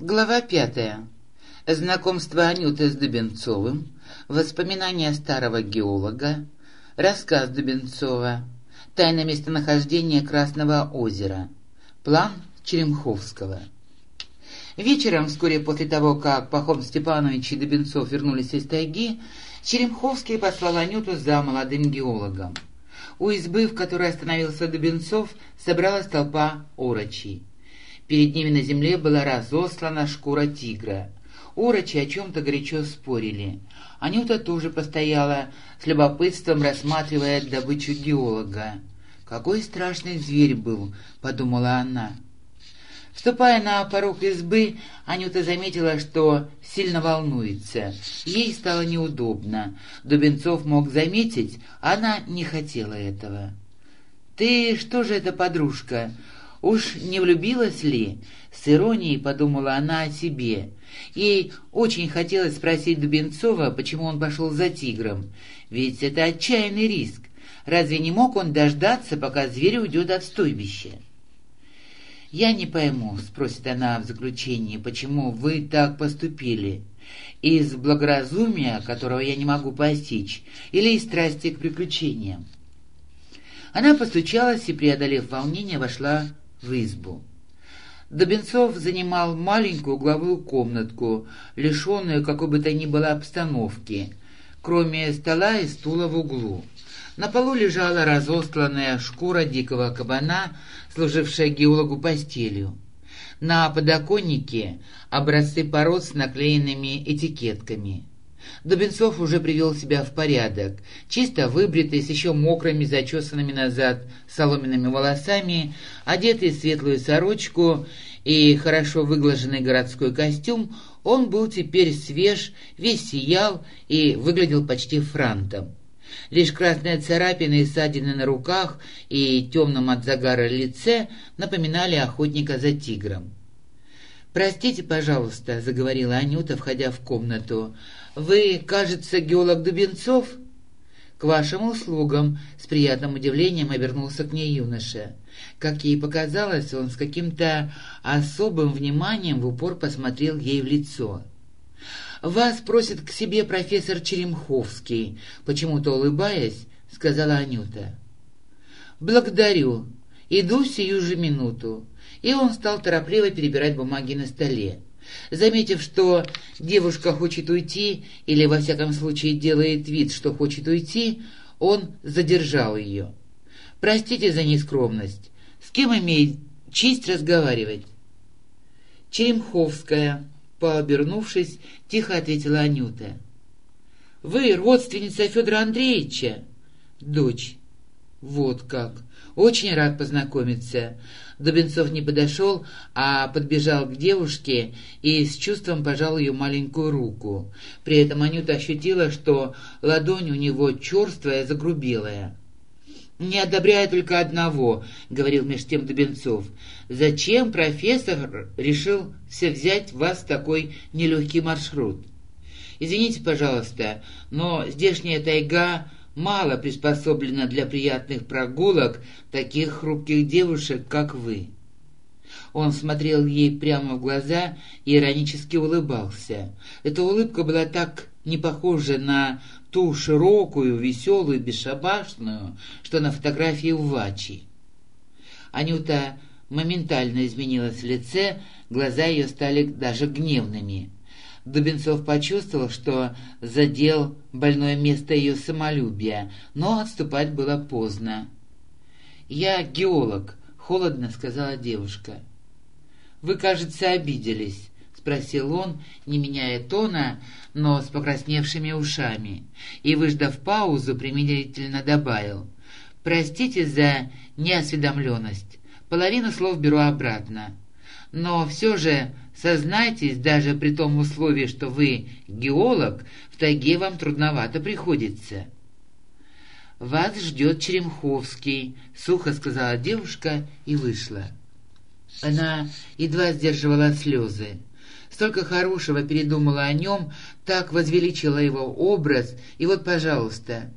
Глава пятая. Знакомство Анюты с Дубенцовым, воспоминания старого геолога, рассказ Дубенцова, тайное местонахождение Красного озера, план Черемховского. Вечером, вскоре после того, как Пахом Степанович и Дубенцов вернулись из тайги, Черемховский послал Анюту за молодым геологом. У избы, в которой остановился Дубенцов, собралась толпа орочей. Перед ними на земле была разослана шкура тигра. Орочи о чем-то горячо спорили. Анюта тоже постояла, с любопытством рассматривая добычу геолога. «Какой страшный зверь был!» — подумала она. Вступая на порог избы, Анюта заметила, что сильно волнуется. Ей стало неудобно. Дубенцов мог заметить, она не хотела этого. «Ты что же это, подружка? Уж не влюбилась ли?» С иронией подумала она о себе. Ей очень хотелось спросить Дубенцова, почему он пошел за тигром. Ведь это отчаянный риск. Разве не мог он дождаться, пока зверь уйдет от стойбища? «Я не пойму», — спросит она в заключении, — «почему вы так поступили? Из благоразумия, которого я не могу постичь, или из страсти к приключениям?» Она постучалась и, преодолев волнение, вошла в избу. Добенцов занимал маленькую угловую комнатку, лишенную какой бы то ни было обстановки, кроме стола и стула в углу. На полу лежала разостланная шкура дикого кабана, служившая геологу постелью. На подоконнике образцы пород с наклеенными этикетками. Дубенцов уже привел себя в порядок. Чисто выбритый, с еще мокрыми, зачесанными назад соломенными волосами, одетый в светлую сорочку и хорошо выглаженный городской костюм, он был теперь свеж, весь сиял и выглядел почти франтом. Лишь красные царапины и ссадины на руках и темном от загара лице напоминали охотника за тигром. «Простите, пожалуйста», — заговорила Анюта, входя в комнату. «Вы, кажется, геолог Дубенцов?» «К вашим услугам», — с приятным удивлением обернулся к ней юноша. Как ей показалось, он с каким-то особым вниманием в упор посмотрел ей в лицо. «Вас просит к себе профессор Черемховский», — почему-то улыбаясь, сказала Анюта. «Благодарю. Иду сию же минуту». И он стал торопливо перебирать бумаги на столе. Заметив, что девушка хочет уйти, или во всяком случае делает вид, что хочет уйти, он задержал ее. «Простите за нескромность. С кем имеет честь разговаривать?» «Черемховская», Пообернувшись, тихо ответила Анюта. «Вы родственница Федора Андреевича?» «Дочь». «Вот как! Очень рад познакомиться». Дубенцов не подошел, а подбежал к девушке и с чувством пожал ее маленькую руку. При этом Анюта ощутила, что ладонь у него черствая, загрубелая. «Не одобряю только одного», — говорил меж тем Дубенцов. «Зачем профессор решил все взять вас в такой нелегкий маршрут? Извините, пожалуйста, но здешняя тайга мало приспособлена для приятных прогулок таких хрупких девушек, как вы». Он смотрел ей прямо в глаза и иронически улыбался. Эта улыбка была так не похожа на ту широкую, веселую, бесшабашную, что на фотографии в Вачи. Анюта моментально изменилась в лице, глаза ее стали даже гневными. Дубенцов почувствовал, что задел больное место ее самолюбия, но отступать было поздно. «Я геолог», — холодно сказала девушка. «Вы, кажется, обиделись спросил он, не меняя тона, но с покрасневшими ушами, и, выждав паузу, примирительно добавил «Простите за неосведомленность, половину слов беру обратно, но все же сознайтесь, даже при том условии, что вы геолог, в тайге вам трудновато приходится». «Вас ждет Черемховский», — сухо сказала девушка и вышла. Она едва сдерживала слезы столько хорошего передумала о нем, так возвеличила его образ, и вот, пожалуйста.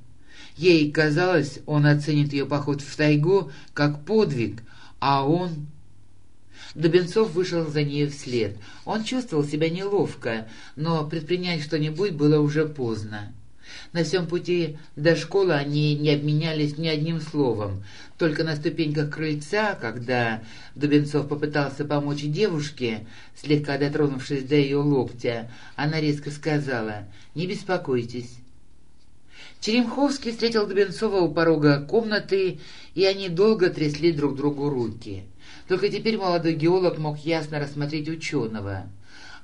Ей казалось, он оценит ее поход в тайгу как подвиг, а он... Дубенцов вышел за ней вслед. Он чувствовал себя неловко, но предпринять что-нибудь было уже поздно. На всем пути до школы они не обменялись ни одним словом. Только на ступеньках крыльца, когда Дубенцов попытался помочь девушке, слегка дотронувшись до ее локтя, она резко сказала «Не беспокойтесь». Черемховский встретил Дубенцова у порога комнаты, и они долго трясли друг другу руки. Только теперь молодой геолог мог ясно рассмотреть ученого.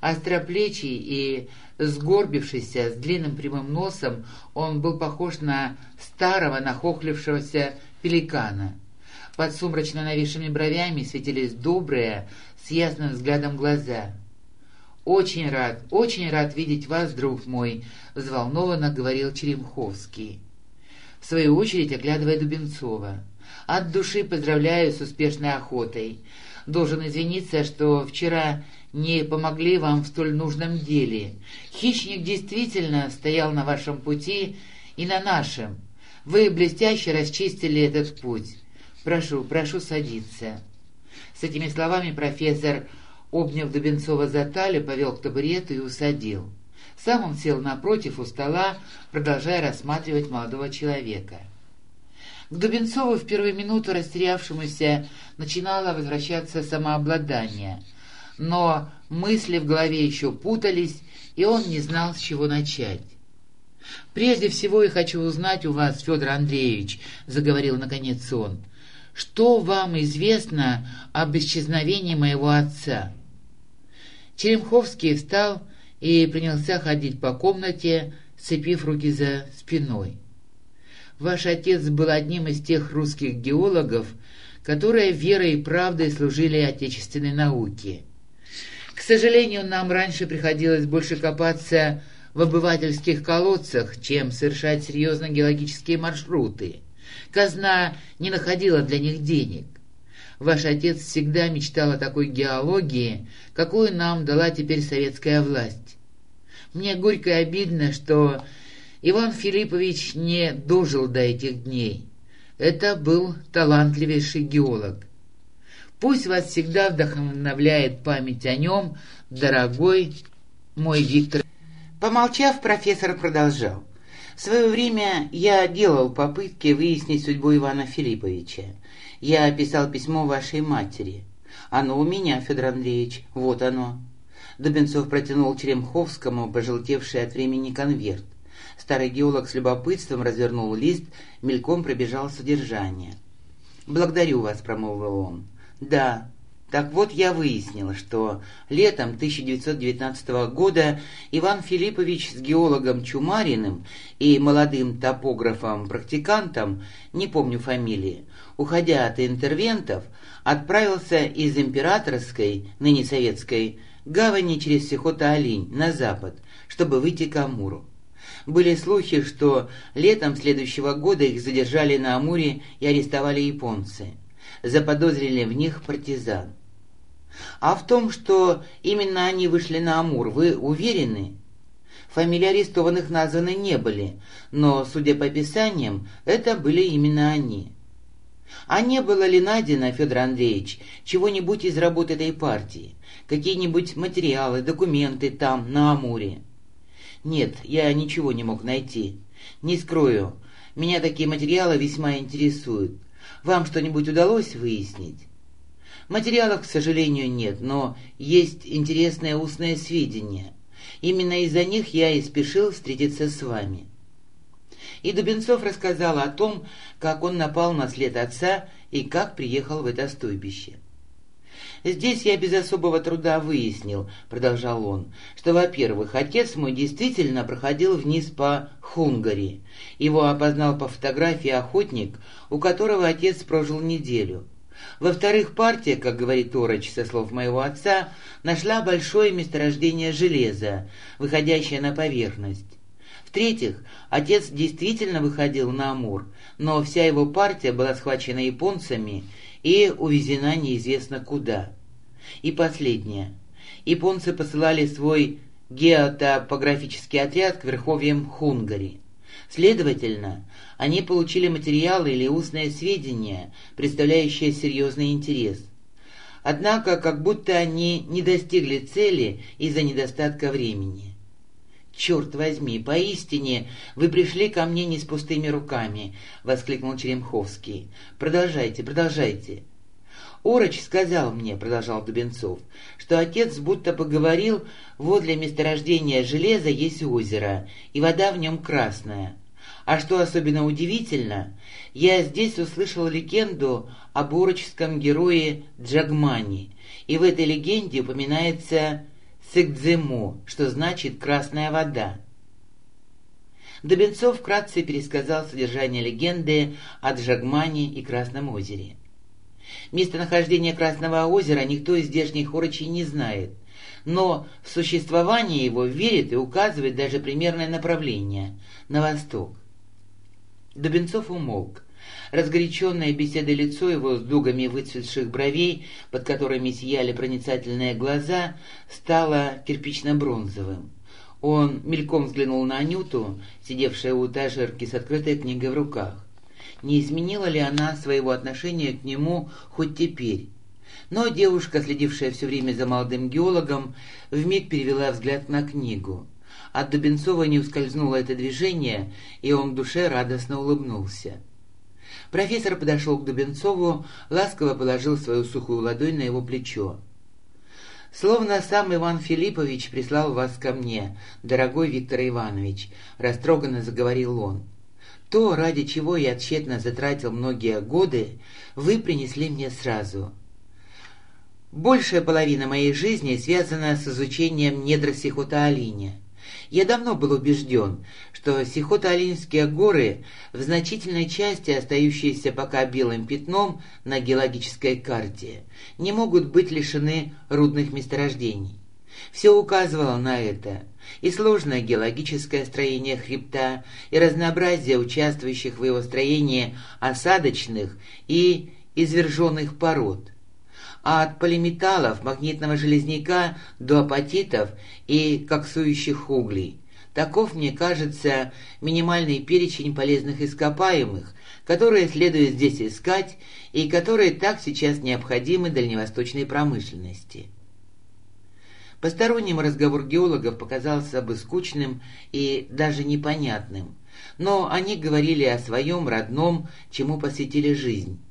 Остроплечий и сгорбившийся, с длинным прямым носом, он был похож на старого нахохлившегося пеликана. Под сумрачно нависшими бровями светились добрые, с ясным взглядом глаза. «Очень рад, очень рад видеть вас, друг мой», — взволнованно говорил Черемховский. В свою очередь, оглядывая Дубенцова. «От души поздравляю с успешной охотой. Должен извиниться, что вчера не помогли вам в столь нужном деле. Хищник действительно стоял на вашем пути и на нашем. Вы блестяще расчистили этот путь. Прошу, прошу садиться». С этими словами профессор, обняв Дубенцова за талию, повел к табурету и усадил. Сам он сел напротив у стола, продолжая рассматривать молодого человека. К Дубенцову в первую минуту растерявшемуся начинало возвращаться самообладание — но мысли в голове еще путались, и он не знал, с чего начать. «Прежде всего я хочу узнать у вас, Федор Андреевич», — заговорил наконец он, — «что вам известно об исчезновении моего отца?» Черемховский встал и принялся ходить по комнате, сцепив руки за спиной. «Ваш отец был одним из тех русских геологов, которые верой и правдой служили отечественной науке. К сожалению, нам раньше приходилось больше копаться в обывательских колодцах, чем совершать серьезные геологические маршруты. Казна не находила для них денег. Ваш отец всегда мечтал о такой геологии, какую нам дала теперь советская власть. Мне горько и обидно, что Иван Филиппович не дожил до этих дней. Это был талантливейший геолог. Пусть вас всегда вдохновляет память о нем, дорогой мой Виктор. Помолчав, профессор продолжал. В свое время я делал попытки выяснить судьбу Ивана Филипповича. Я писал письмо вашей матери. Оно у меня, Федор Андреевич, вот оно. Дубенцов протянул Черемховскому пожелтевший от времени конверт. Старый геолог с любопытством развернул лист, мельком пробежал содержание. «Благодарю вас», — промолвил он. Да, так вот я выяснила, что летом 1919 года Иван Филиппович с геологом Чумариным и молодым топографом-практикантом, не помню фамилии, уходя от интервентов, отправился из императорской, ныне советской, гавани через Сихота-Олинь на запад, чтобы выйти к Амуру. Были слухи, что летом следующего года их задержали на Амуре и арестовали японцы заподозрили в них партизан. А в том, что именно они вышли на Амур, вы уверены? Фамилии арестованных названы не были, но, судя по описаниям, это были именно они. А не было ли найдено, Федор Андреевич, чего-нибудь из работы этой партии? Какие-нибудь материалы, документы там, на Амуре? Нет, я ничего не мог найти. Не скрою, меня такие материалы весьма интересуют. Вам что-нибудь удалось выяснить? Материалов, к сожалению, нет, но есть интересные устные сведения. Именно из-за них я и спешил встретиться с вами. И Дубенцов рассказал о том, как он напал на след отца и как приехал в это стойбище. «Здесь я без особого труда выяснил», — продолжал он, «что, во-первых, отец мой действительно проходил вниз по Хунгари. Его опознал по фотографии охотник, у которого отец прожил неделю. Во-вторых, партия, как говорит Ороч со слов моего отца, нашла большое месторождение железа, выходящее на поверхность. В-третьих, отец действительно выходил на Амур, но вся его партия была схвачена японцами и увезена неизвестно куда. И последнее. Японцы посылали свой геотопографический отряд к верховьям Хунгари. Следовательно, они получили материалы или устные сведения, представляющие серьезный интерес. Однако, как будто они не достигли цели из-за недостатка времени. «Черт возьми, поистине вы пришли ко мне не с пустыми руками!» — воскликнул Черемховский. «Продолжайте, продолжайте!» «Ороч сказал мне, — продолжал Дубенцов, — что отец будто поговорил, вот для месторождения железа есть озеро, и вода в нем красная. А что особенно удивительно, я здесь услышал легенду об урочском герое Джагмани, и в этой легенде упоминается Сыгдзему, что значит «красная вода». Дубенцов вкратце пересказал содержание легенды о Джагмане и Красном озере. Местонахождение Красного озера никто из здешних орочей не знает, но в существование его верит и указывает даже примерное направление – на восток. Дубенцов умолк. Разгоряченное беседой лицо его с дугами выцветших бровей, под которыми сияли проницательные глаза, стало кирпично-бронзовым. Он мельком взглянул на Анюту, сидевшую у этажерки с открытой книгой в руках не изменила ли она своего отношения к нему хоть теперь. Но девушка, следившая все время за молодым геологом, вмиг перевела взгляд на книгу. От Дубенцова не ускользнуло это движение, и он в душе радостно улыбнулся. Профессор подошел к Дубенцову, ласково положил свою сухую ладонь на его плечо. «Словно сам Иван Филиппович прислал вас ко мне, дорогой Виктор Иванович», — растроганно заговорил он. То, ради чего я тщетно затратил многие годы, вы принесли мне сразу. Большая половина моей жизни связана с изучением недр Сихота-Алиня. Я давно был убежден, что Сихота-Алинские горы, в значительной части остающиеся пока белым пятном на геологической карте, не могут быть лишены рудных месторождений. Все указывало на это, и сложное геологическое строение хребта, и разнообразие участвующих в его строении осадочных и изверженных пород. А от полиметаллов, магнитного железняка до апатитов и коксующих углей. Таков, мне кажется, минимальный перечень полезных ископаемых, которые следует здесь искать и которые так сейчас необходимы дальневосточной промышленности. Посторонним разговор геологов показался бы скучным и даже непонятным, но они говорили о своем родном, чему посвятили жизнь.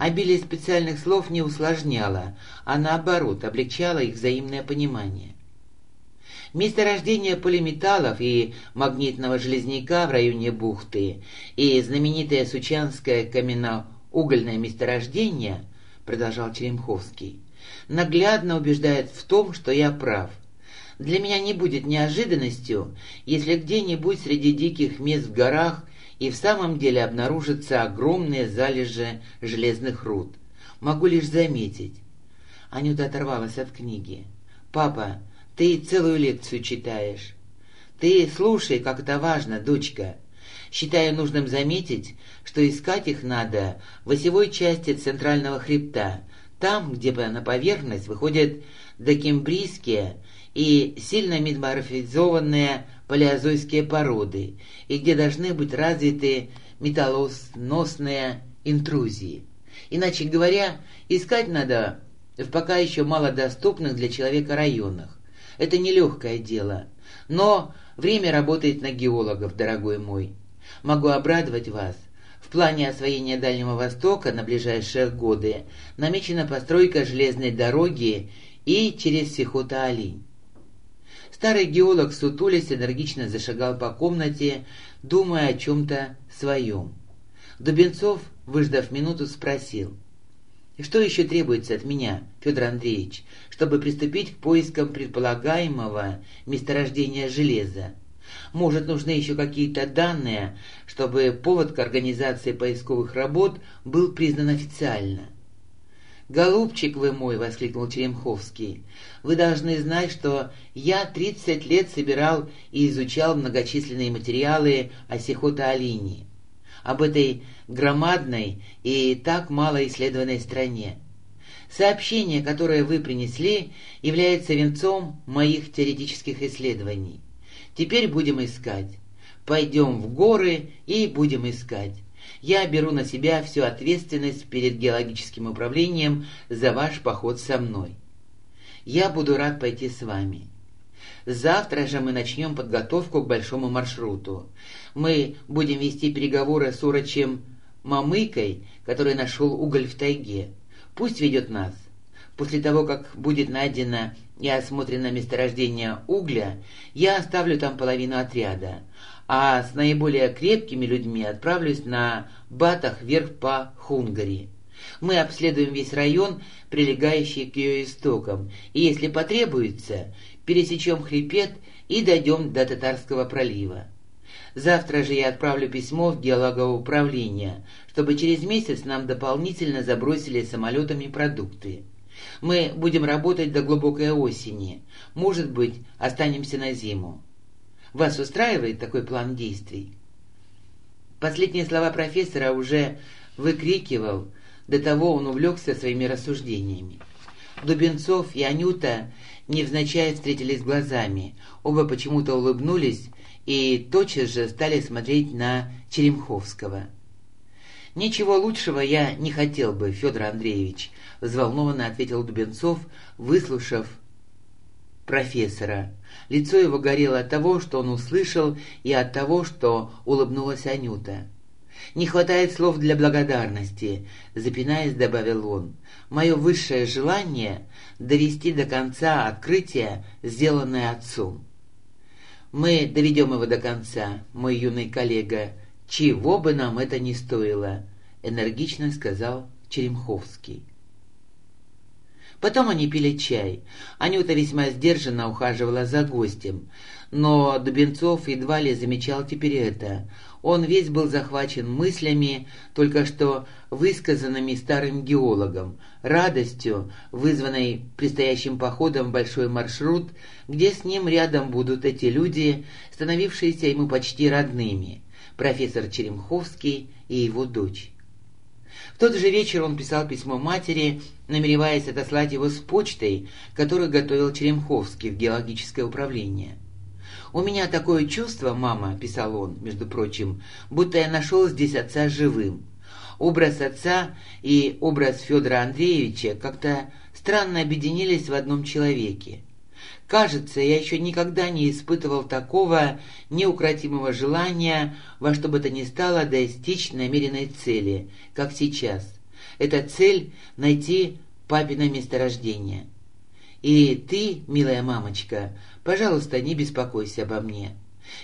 Обилие специальных слов не усложняло, а наоборот облегчало их взаимное понимание. Месторождение полиметаллов и магнитного железняка в районе бухты и знаменитое Сучанское каменноугольное месторождение, продолжал Черемховский, наглядно убеждает в том, что я прав. Для меня не будет неожиданностью, если где-нибудь среди диких мест в горах и в самом деле обнаружатся огромные залежи железных руд. Могу лишь заметить. Анюта оторвалась от книги. «Папа, ты целую лекцию читаешь. Ты слушай, как это важно, дочка. Считаю нужным заметить, что искать их надо в осевой части центрального хребта, там, где на поверхность выходят докембрийские и сильно метаморфизованные палеозойские породы, и где должны быть развиты металлосносные интрузии. Иначе говоря, искать надо в пока еще малодоступных для человека районах. Это нелегкое дело. Но время работает на геологов, дорогой мой. Могу обрадовать вас. В плане освоения Дальнего Востока на ближайшие годы намечена постройка железной дороги и через Сихота-Алинь. Старый геолог сутулясь энергично зашагал по комнате, думая о чем-то своем. Дубенцов, выждав минуту, спросил. «Что еще требуется от меня, Федор Андреевич, чтобы приступить к поискам предполагаемого месторождения железа?» Может, нужны еще какие-то данные, чтобы повод к организации поисковых работ был признан официально. «Голубчик вы мой!» — воскликнул Черемховский. «Вы должны знать, что я 30 лет собирал и изучал многочисленные материалы о Сихота-Алини, об этой громадной и так мало исследованной стране. Сообщение, которое вы принесли, является венцом моих теоретических исследований. Теперь будем искать. Пойдем в горы и будем искать. Я беру на себя всю ответственность перед геологическим управлением за ваш поход со мной. Я буду рад пойти с вами. Завтра же мы начнем подготовку к большому маршруту. Мы будем вести переговоры с урочем Мамыкой, который нашел уголь в тайге. Пусть ведет нас. После того, как будет найдено и осмотрено месторождение угля, я оставлю там половину отряда, а с наиболее крепкими людьми отправлюсь на батах вверх по Хунгари. Мы обследуем весь район, прилегающий к ее истокам, и, если потребуется, пересечем хребет и дойдем до Татарского пролива. Завтра же я отправлю письмо в геологоуправление, чтобы через месяц нам дополнительно забросили самолетами продукты. Мы будем работать до глубокой осени. Может быть, останемся на зиму. Вас устраивает такой план действий?» Последние слова профессора уже выкрикивал, до того он увлекся своими рассуждениями. Дубенцов и Анюта невзначай встретились глазами, оба почему-то улыбнулись и тотчас же стали смотреть на Черемховского. «Ничего лучшего я не хотел бы, Федор Андреевич», — взволнованно ответил Дубенцов, выслушав профессора. Лицо его горело от того, что он услышал, и от того, что улыбнулась Анюта. «Не хватает слов для благодарности», — запинаясь, добавил он. «Мое высшее желание — довести до конца открытие, сделанное отцом». «Мы доведем его до конца, мой юный коллега, чего бы нам это ни стоило», — энергично сказал Черемховский. Потом они пили чай. Анюта весьма сдержанно ухаживала за гостем. Но Дубенцов едва ли замечал теперь это. Он весь был захвачен мыслями, только что высказанными старым геологом, радостью, вызванной предстоящим походом в большой маршрут, где с ним рядом будут эти люди, становившиеся ему почти родными, профессор Черемховский и его дочь. Тот же вечер он писал письмо матери, намереваясь отослать его с почтой, которую готовил Черемховский в геологическое управление. «У меня такое чувство, мама», — писал он, между прочим, «будто я нашел здесь отца живым. Образ отца и образ Федора Андреевича как-то странно объединились в одном человеке. Кажется, я еще никогда не испытывал такого неукротимого желания во что бы то ни стало достичь намеренной цели, как сейчас. Эта цель — найти папино месторождение. И ты, милая мамочка, пожалуйста, не беспокойся обо мне.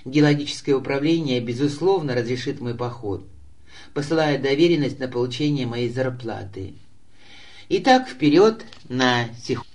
Геологическое управление, безусловно, разрешит мой поход, посылая доверенность на получение моей зарплаты. Итак, вперед на Сиху.